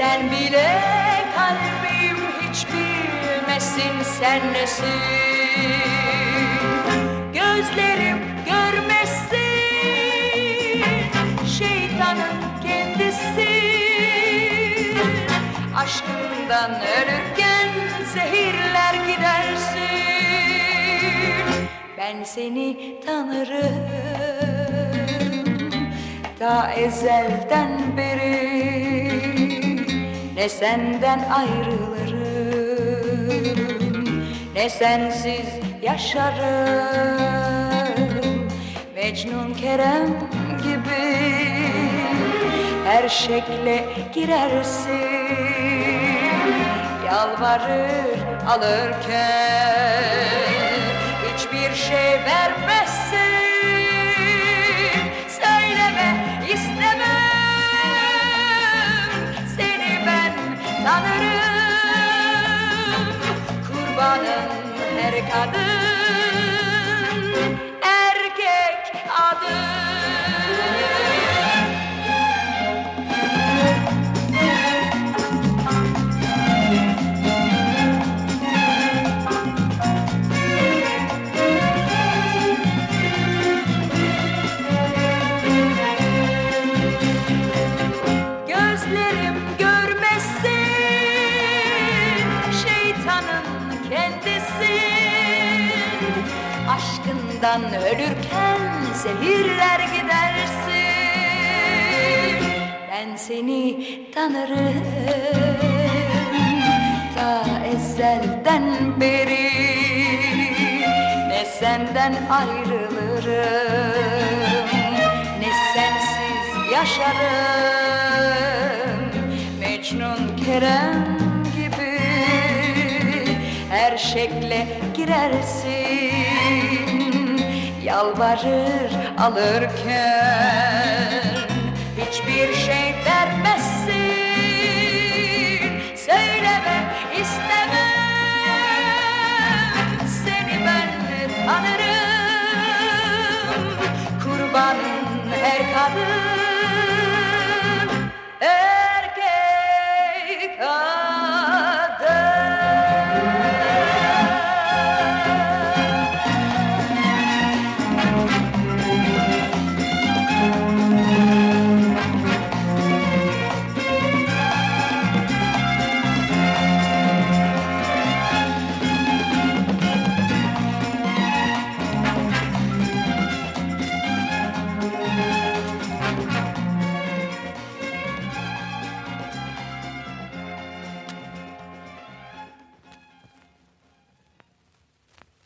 Sen bile kalbim hiç bilmesin sen nesin? Gözlerim görmesin şeytanın kendisi. Aşkından ölürken zehirler gidersin. Ben seni tanırım. Ta ezelden beri ne senden ayrılırım Ne sensiz yaşarım. Mecnun Kerem gibi Her şekle girersin. Yalvarır alırken Hiçbir şey vermezsin tanırım Kurbanın her kadın Aşkından ölürken zehirler gidersin. Ben seni tanırım Ta ezelden beri. Ne senden ayrılırım Ne sensiz yaşarım. Mecnun Kerem gibi Her şekle girersin yalvarır alırken. Hiçbir şey vermezsin Söyleme istemem Seni ben tanırım Kurbanın her kadın